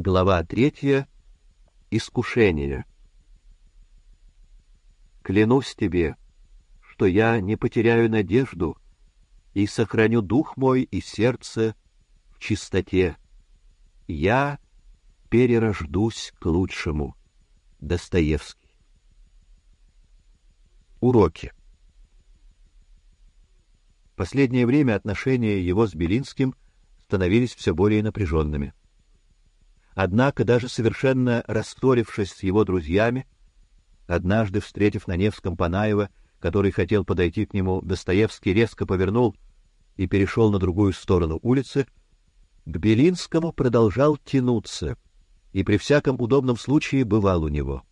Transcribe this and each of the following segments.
Глава третья. Искушение. Клянусь тебе, что я не потеряю надежду и сохраню дух мой и сердце в чистоте. Я перерождусь к лучшему. Достоевский. Уроки. Последнее время отношения его с Белинским становились все более напряженными. Однако, даже совершенно расторившись с его друзьями, однажды встретив на Невском Панаева, который хотел подойти к нему, Достоевский резко повернул и перешел на другую сторону улицы, к Белинскому продолжал тянуться и при всяком удобном случае бывал у него.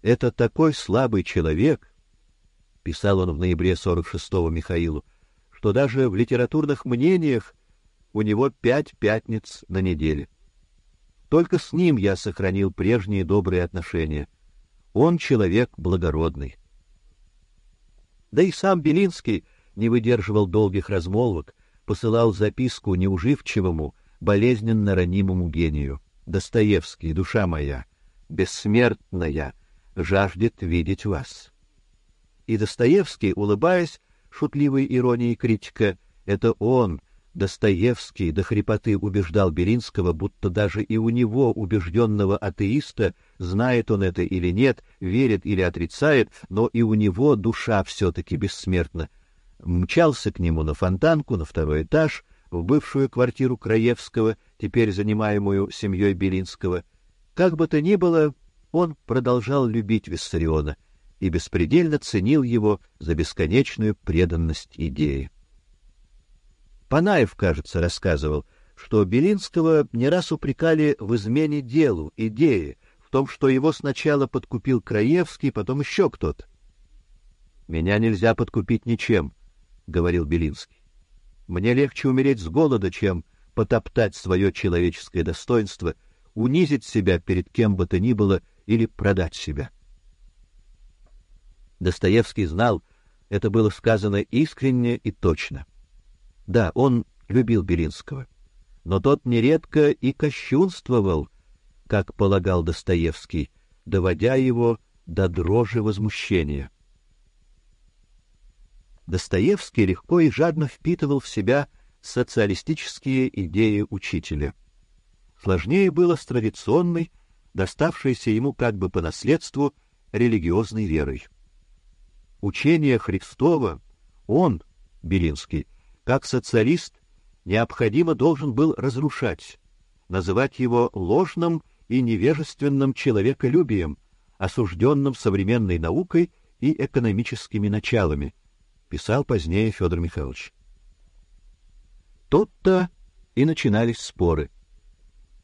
Это такой слабый человек, писал он в ноябре 46-го Михаилу, что даже в литературных мнениях у него пять пятниц на неделе. Только с ним я сохранил прежние добрые отношения. Он человек благородный. Да и сам Белинский не выдерживал долгих размолвок, посылал записку неуживчивому, болезненно ранимому гению. Достоевский, душа моя, бессмертная, жаждет видеть вас и Достоевский, улыбаясь шутливой иронией критика, это он, Достоевский, до хрипоты убеждал Белинского, будто даже и у него, убежденного атеиста, знает он это или нет, верит или отрицает, но и у него душа все-таки бессмертна. Мчался к нему на фонтанку, на второй этаж, в бывшую квартиру Краевского, теперь занимаемую семьей Белинского. Как бы то ни было, он продолжал любить Виссариона — и беспредельно ценил его за бесконечную преданность идее. Панаев, кажется, рассказывал, что Белинского не раз упрекали в измене делу, идее, в том, что его сначала подкупил Краевский, потом еще кто-то. Меня нельзя подкупить ничем, говорил Белинский. Мне легче умереть с голода, чем потоптать свое человеческое достоинство, унизить себя перед кем бы то ни было или продать себя. Достоевский знал, это было сказано искренне и точно. Да, он любил Белинского, но тот нередко и кощунствовал, как полагал Достоевский, доводя его до дрожи возмущения. Достоевский легко и жадно впитывал в себя социалистические идеи учителя. Сложнее было с традиционной, доставшейся ему как бы по наследству, религиозной верой. Учение Христова он, Белинский, как социалист, необходимо должен был разрушать, называть его ложным и невежественным человеколюбием, осужденным современной наукой и экономическими началами, писал позднее Федор Михайлович. Тут-то и начинались споры.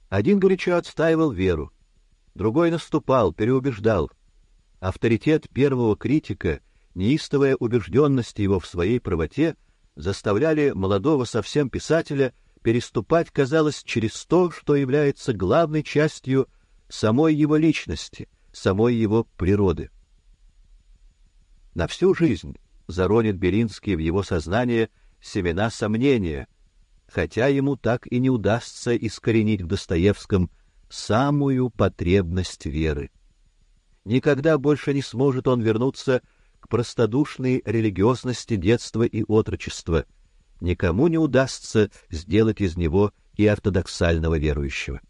Один горячо отстаивал веру, другой наступал, переубеждал. Авторитет первого критика — неистовая убежденность его в своей правоте заставляли молодого совсем писателя переступать, казалось, через то, что является главной частью самой его личности, самой его природы. На всю жизнь заронит Белинский в его сознание семена сомнения, хотя ему так и не удастся искоренить в Достоевском самую потребность веры. Никогда больше не сможет он вернуться к простодушной религиозности детства и отрочества. Никому не удастся сделать из него и ортодоксального верующего.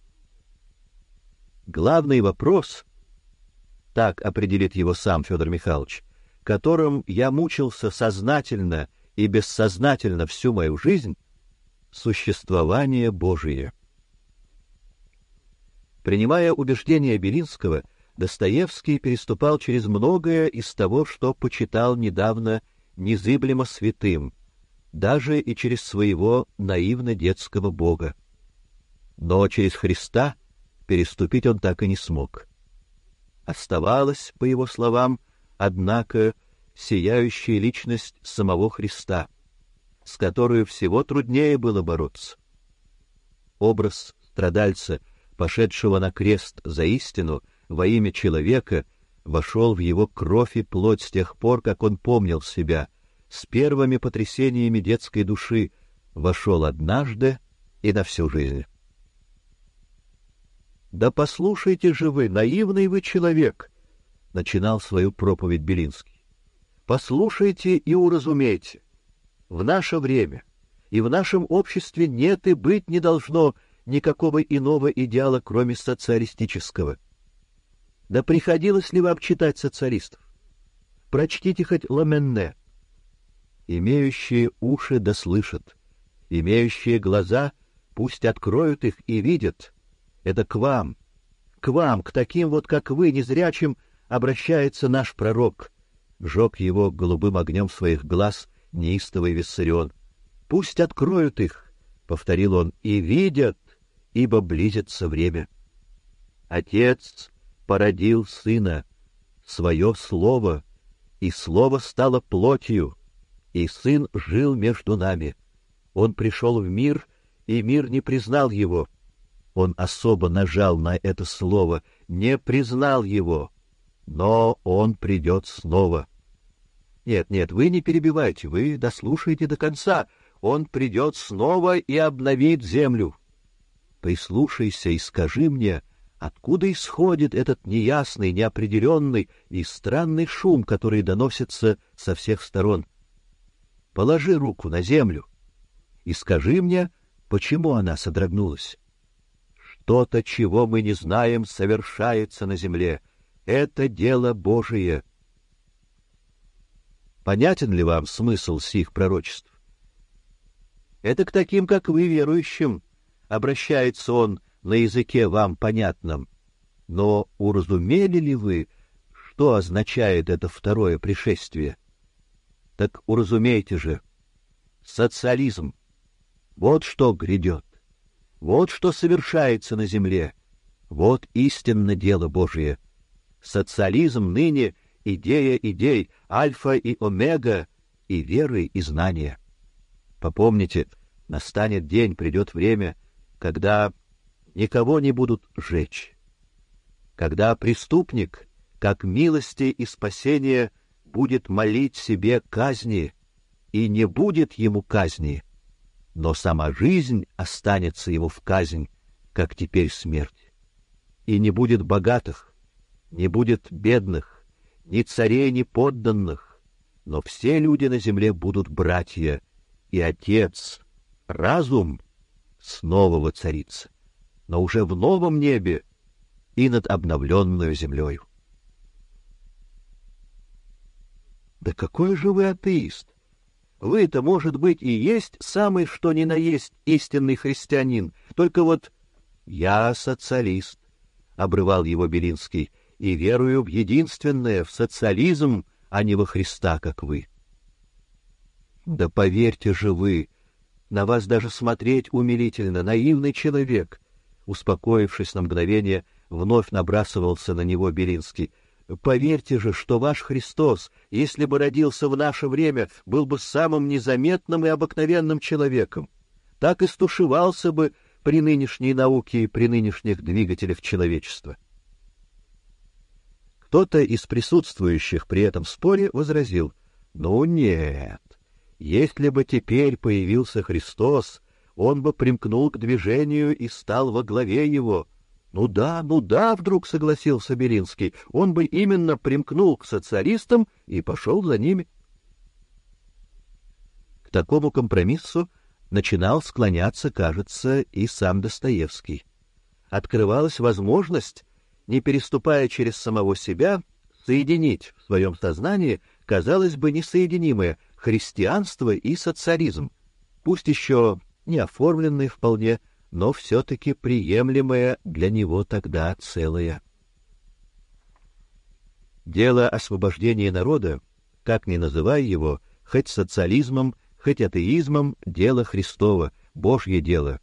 Главный вопрос, так определит его сам Федор Михайлович, которым я мучился сознательно и бессознательно всю мою жизнь, существование Божие. Принимая убеждения Белинского, Достоевский переступал через многое из того, что почитал недавно незыблемо святым, даже и через своего наивно-детского бога. Но через Христа переступить он так и не смог. Оставалась, по его словам, однако, сияющая личность самого Христа, с которой всего труднее было бороться. Образ страдальца, пошедшего на крест за истину — во имя человека вошел в его кровь и плоть с тех пор, как он помнил себя, с первыми потрясениями детской души, вошел однажды и на всю жизнь. Да послушайте же вы, наивный вы человек, начинал свою проповедь Белинский. Послушайте и уразумейте. В наше время и в нашем обществе нет и быть не должно никакого иного идеала, кроме социалистического. Да приходилось ли вам читать социалистов? Прочтите хоть Ламенне. Имеющие уши да слышат, имеющие глаза пусть откроют их и видят. Это к вам, к вам, к таким вот, как вы, незрячим, обращается наш пророк. Жег его голубым огнем своих глаз неистовый Виссарион. Пусть откроют их, — повторил он, — и видят, ибо близится время. Отец породил сына, свое слово, и слово стало плотью, и сын жил между нами. Он пришел в мир, и мир не признал его. Он особо нажал на это слово, не признал его, но он придет снова. Нет, нет, вы не перебивайте, вы дослушайте до конца. Он придет снова и обновит землю. Прислушайся и скажи мне, откуда исходит этот неясный, неопределенный и странный шум, который доносится со всех сторон. Положи руку на землю и скажи мне, почему она содрогнулась. Что-то, чего мы не знаем, совершается на земле. Это дело Божие. Понятен ли вам смысл сих пророчеств? Это к таким, как вы, верующим, обращается он на языке вам понятном. Но уразумели ли вы, что означает это второе пришествие? Так уразумейте же, социализм, вот что грядет, вот что совершается на земле, вот истинно дело Божие. Социализм ныне — идея идей, альфа и омега, и веры, и знания. Попомните, настанет день, придет время — когда никого не будут жечь, когда преступник, как милости и спасения, будет молить себе казни, и не будет ему казни, но сама жизнь останется ему в казнь, как теперь смерть. И не будет богатых, не будет бедных, ни царей, ни подданных, но все люди на земле будут братья, и Отец, разум снова воцарится, но уже в новом небе и над обновленную землей. Да какой же вы атеист! Вы-то, может быть, и есть самый что ни на есть истинный христианин, только вот я социалист, — обрывал его Белинский, — и верую в единственное, в социализм, а не во Христа, как вы. Да поверьте же вы, на вас даже смотреть умилительно, наивный человек. Успокоившись на мгновение, вновь набрасывался на него Белинский. Поверьте же, что ваш Христос, если бы родился в наше время, был бы самым незаметным и обыкновенным человеком. Так и стушевался бы при нынешней науке и при нынешних двигателях человечества. Кто-то из присутствующих при этом споре возразил: "Ну нет, если бы теперь появился Христос, он бы примкнул к движению и стал во главе его. Ну да, ну да, вдруг согласился Белинский. Он бы именно примкнул к социалистам и пошел за ними. К такому компромиссу начинал склоняться, кажется, и сам Достоевский. Открывалась возможность, не переступая через самого себя, соединить в своем сознании, казалось бы, несоединимое христианство и социализм, пусть еще не оформленные вполне, но все-таки приемлемое для него тогда целое. Дело освобождения народа, как ни называй его, хоть социализмом, хоть атеизмом, дело Христово, Божье дело.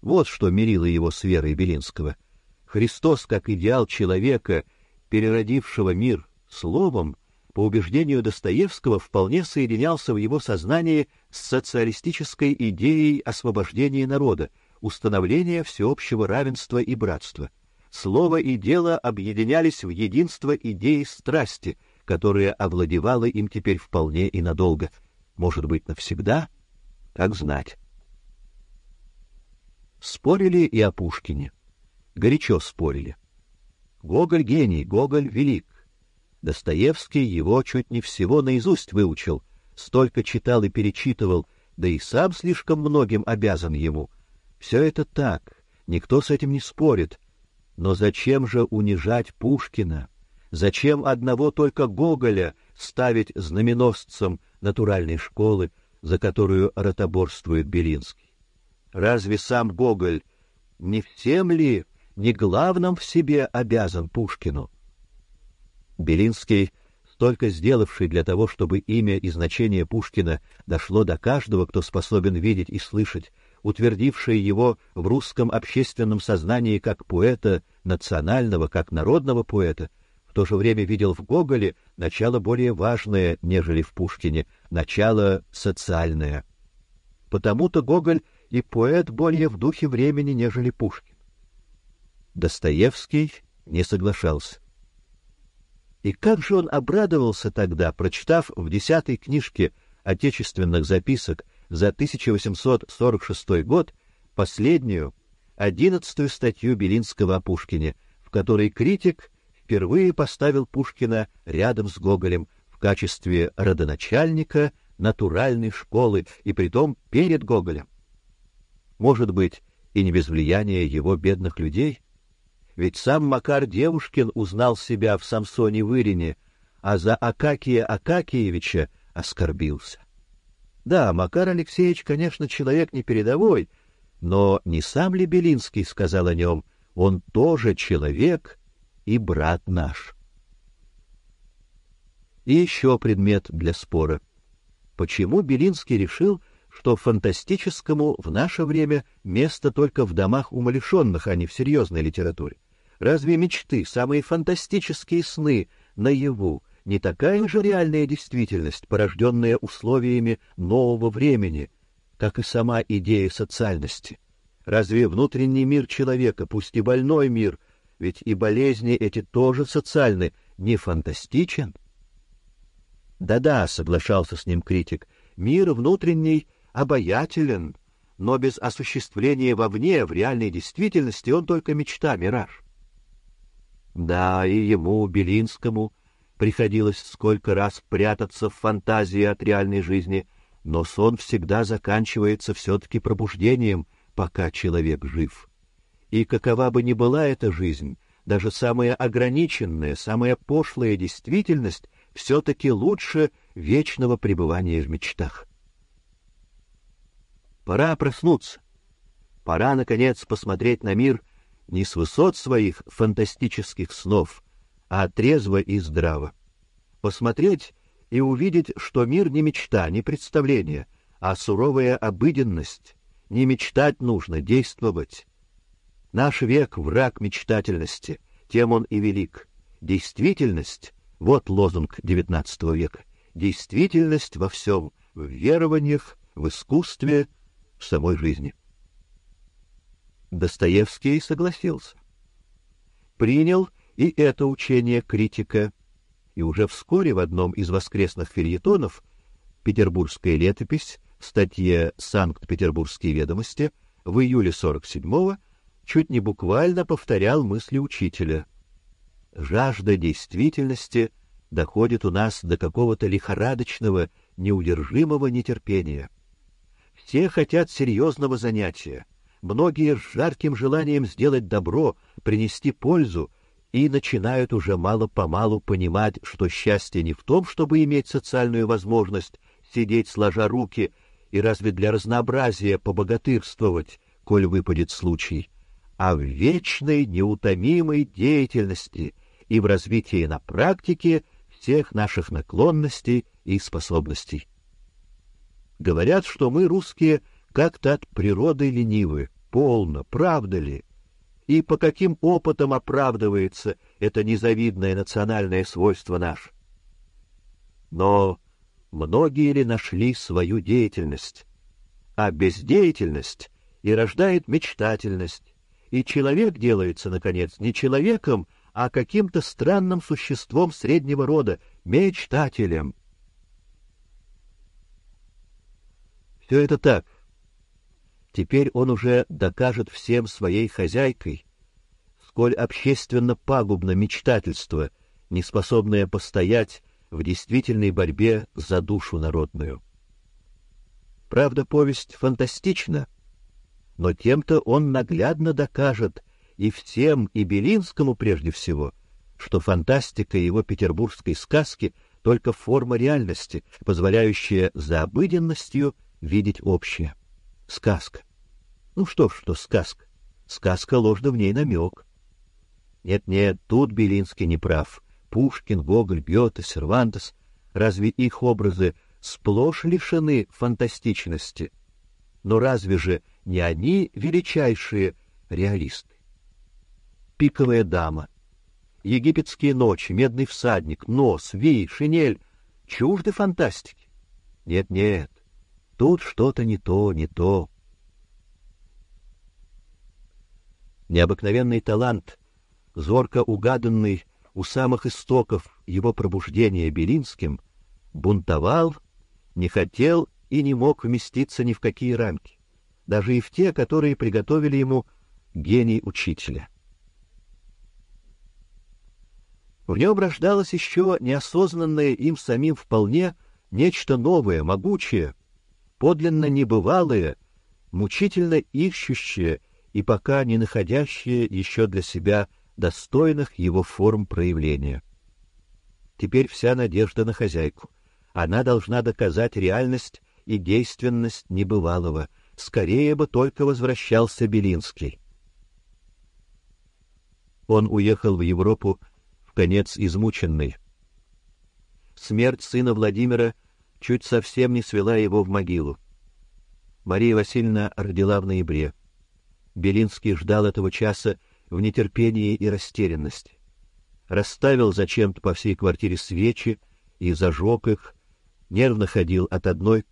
Вот что мирило его с верой Белинского. Христос, как идеал человека, переродившего мир словом, по убеждению Достоевского, вполне соединялся в его сознании с социалистической идеей освобождения народа, установления всеобщего равенства и братства. Слово и дело объединялись в единство идеи страсти, которая овладевала им теперь вполне и надолго, может быть, навсегда, как знать. Спорили и о Пушкине. горячо спорили. Гоголь гений, Гоголь велик. Достоевский его чуть не всего наизусть выучил, столько читал и перечитывал, да и сам слишком многим обязан ему. Все это так, никто с этим не спорит. Но зачем же унижать Пушкина? Зачем одного только Гоголя ставить знаменосцем натуральной школы, за которую ротоборствует Белинский? Разве сам Гоголь не всем ли, не главным в себе обязан Пушкину? Белинский, столько сделавший для того, чтобы имя и значение Пушкина дошло до каждого, кто способен видеть и слышать, утвердивший его в русском общественном сознании как поэта национального, как народного поэта, в то же время видел в Гоголе начало более важное, нежели в Пушкине, начало социальное. Потому-то Гоголь и поэт более в духе времени, нежели Пушкин. Достоевский не соглашался. И как же он обрадовался тогда, прочитав в десятой книжке отечественных записок за 1846 год последнюю, одиннадцатую статью Белинского о Пушкине, в которой критик впервые поставил Пушкина рядом с Гоголем в качестве родоначальника натуральной школы, и притом перед Гоголем. Может быть, и не без влияния его бедных людей — ведь сам Макар Девушкин узнал себя в Самсоне Вырине, а за Акакия Акакиевича оскорбился. Да, Макар Алексеевич, конечно, человек не передовой, но не сам ли Белинский сказал о нем, он тоже человек и брат наш. И еще предмет для спора. Почему Белинский решил, что фантастическому в наше время место только в домах умалишенных, а не в серьезной литературе? Разве мечты, самые фантастические сны наяву не такая же реальная действительность, порожденная условиями нового времени, как и сама идея социальности? Разве внутренний мир человека, пусть и больной мир, ведь и болезни эти тоже социальны, не фантастичен? Да-да, соглашался с ним критик. Мир внутренний обаятелен, но без осуществления вовне, в реальной действительности, он только мечта, мираж. Да, и ему, Белинскому, приходилось сколько раз прятаться в фантазии от реальной жизни, но сон всегда заканчивается все-таки пробуждением, пока человек жив. И какова бы ни была эта жизнь, даже самая ограниченная, самая пошлая действительность все-таки лучше вечного пребывания в мечтах. Пора проснуться. Пора, наконец, посмотреть на мир не с высот своих фантастических снов, а трезво и здраво. Посмотреть и увидеть, что мир не мечта, не представление, а суровая обыденность. Не мечтать нужно, действовать. Наш век — враг мечтательности, тем он и велик. Действительность — вот лозунг XIX века. Действительность во всем, в верованиях, в искусстве, в самой жизни. Достоевский согласился. Принял и это учение критика, и уже вскоре в одном из воскресных фельетонов «Петербургская летопись» в статье «Санкт-Петербургские ведомости» в июле 47-го чуть не буквально повторял мысли учителя. Жажда действительности доходит у нас до какого-то лихорадочного, неудержимого нетерпения. Все хотят серьезного занятия, Многие с жарким желанием сделать добро, принести пользу, и начинают уже мало-помалу понимать, что счастье не в том, чтобы иметь социальную возможность сидеть сложа руки и разве для разнообразия побогатырствовать, коль выпадет случай, а в вечной неутомимой деятельности и в развитии на практике всех наших наклонностей и способностей. Говорят, что мы, русские, как-то от природы ленивы. Полно, правда ли? И по каким опытам оправдывается это незавидное национальное свойство наш? Но многие ли нашли свою деятельность? А бездеятельность и рождает мечтательность, и человек делается, наконец, не человеком, а каким-то странным существом среднего рода, мечтателем. Все это так — Теперь он уже докажет всем своей хозяйкой, сколь общественно пагубно мечтательство, неспособное постоять в действительной борьбе за душу народную. Правда, повесть фантастична, но тем-то он наглядно докажет и всем, и Белинскому прежде всего, что фантастика его петербургской сказки только форма реальности, позволяющая за обыденностью видеть общее. Сказка. Ну что ж, что сказка. Сказка ложно в ней намек. Нет-нет, тут Белинский не прав. Пушкин, Гоголь, Гёте, Сервантес, разве их образы сплошь лишены фантастичности? Но разве же не они величайшие реалисты? Пиковая дама, египетские ночи, медный всадник, нос, ви, шинель — чужды фантастики. Нет-нет, тут что-то не то, не то. Необыкновенный талант, зорко угаданный у самых истоков его пробуждения Белинским, бунтовал, не хотел и не мог вместиться ни в какие рамки, даже и в те, которые приготовили ему гений учителя. В нем рождалось еще неосознанное им самим вполне нечто новое, могучее, подлинно небывалое, мучительно ищущее и пока не находящее еще для себя достойных его форм проявления. Теперь вся надежда на хозяйку. Она должна доказать реальность и действенность небывалого. Скорее бы только возвращался Белинский. Он уехал в Европу в конец измученный. Смерть сына Владимира чуть совсем не свела его в могилу. Мария Васильевна родила в ноябре. Белинский ждал этого часа в нетерпении и растерянности. Расставил зачем-то по всей квартире свечи и зажег их, нервно ходил от одной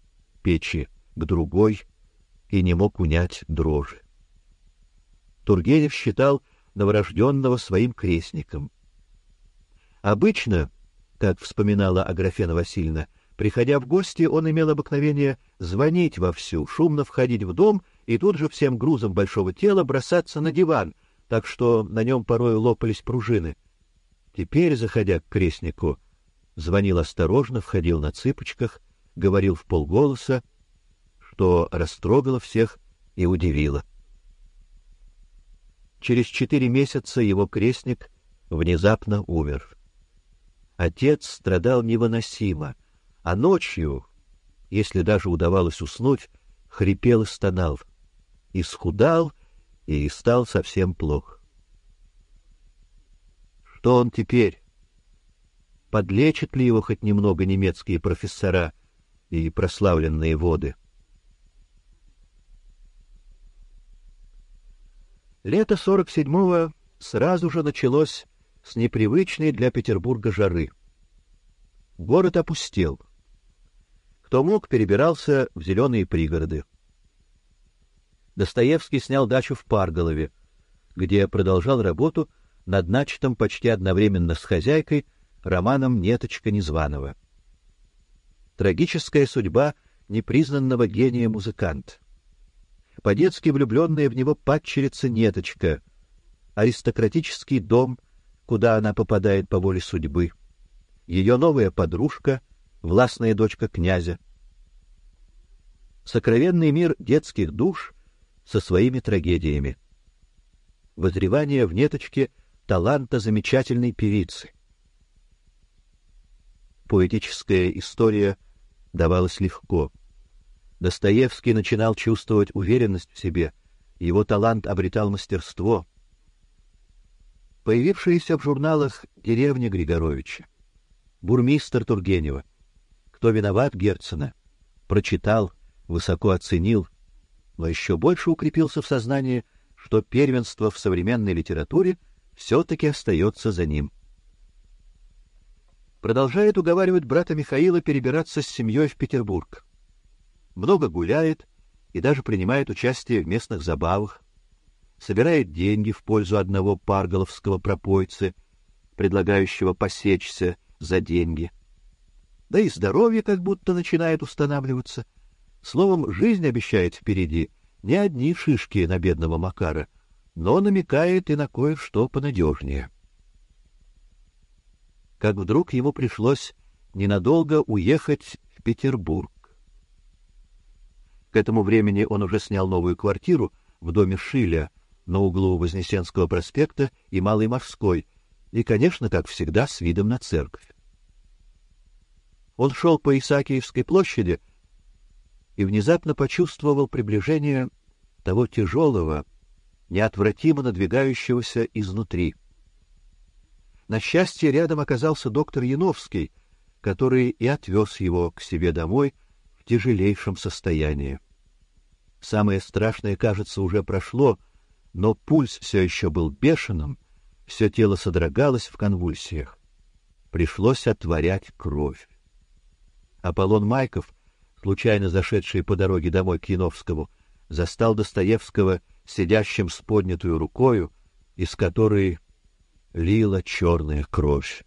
печи к другой и не мог унять дрожи. Тургенев считал новорожденного своим крестником. Обычно, как вспоминала Аграфена Васильевна, приходя в гости, он имел обыкновение звонить вовсю, шумно входить в дом и тут же всем грузом большого тела бросаться на диван — так что на нем порой лопались пружины. Теперь, заходя к крестнику, звонил осторожно, входил на цыпочках, говорил в полголоса, что растрогало всех и удивило. Через четыре месяца его крестник внезапно умер. Отец страдал невыносимо, а ночью, если даже удавалось уснуть, хрипел и стонал, исхудал и стал совсем плох. Что он теперь? Подлечат ли его хоть немного немецкие профессора и прославленные воды? Лето 47-го сразу же началось с непривычной для Петербурга жары. Город опустел. Кто мог, перебирался в зеленые пригороды. Достоевский снял дачу в Парголове, где продолжал работу над начатым почти одновременно с хозяйкой романом Неточка Незваного. Трагическая судьба непризнанного гения музыканта. По-детски влюбленная в него падчерица Неточка, аристократический дом, куда она попадает по воле судьбы, ее новая подружка, властная дочка князя. Сокровенный мир детских душ со своими трагедиями. Возревание в неточке таланта замечательной певицы. Поэтическая история давалась легко. Достоевский начинал чувствовать уверенность в себе, его талант обретал мастерство. Появившиеся в журналах «Деревня Григоровича», «Бурмистр Тургенева», «Кто виноват» Герцена, прочитал, высоко оценил, но еще больше укрепился в сознании, что первенство в современной литературе все-таки остается за ним. Продолжает уговаривать брата Михаила перебираться с семьей в Петербург. Много гуляет и даже принимает участие в местных забавах, собирает деньги в пользу одного парголовского пропойцы, предлагающего посечься за деньги. Да и здоровье как будто начинает устанавливаться — Словом, жизнь обещает впереди не одни шишки на бедного Макара, но намекает и на кое-что понадежнее. Как вдруг ему пришлось ненадолго уехать в Петербург. К этому времени он уже снял новую квартиру в доме Шиля на углу Вознесенского проспекта и Малой Морской, и, конечно, как всегда, с видом на церковь. Он шел по Исаакиевской площади и внезапно почувствовал приближение того тяжелого, неотвратимо надвигающегося изнутри. На счастье, рядом оказался доктор Яновский, который и отвез его к себе домой в тяжелейшем состоянии. Самое страшное, кажется, уже прошло, но пульс все еще был бешеным, все тело содрогалось в конвульсиях. Пришлось отворять кровь. Аполлон Майков, случайно зашедший по дороге домой к Яновскому, застал Достоевского сидящим с поднятую рукою, из которой лила черная кровь.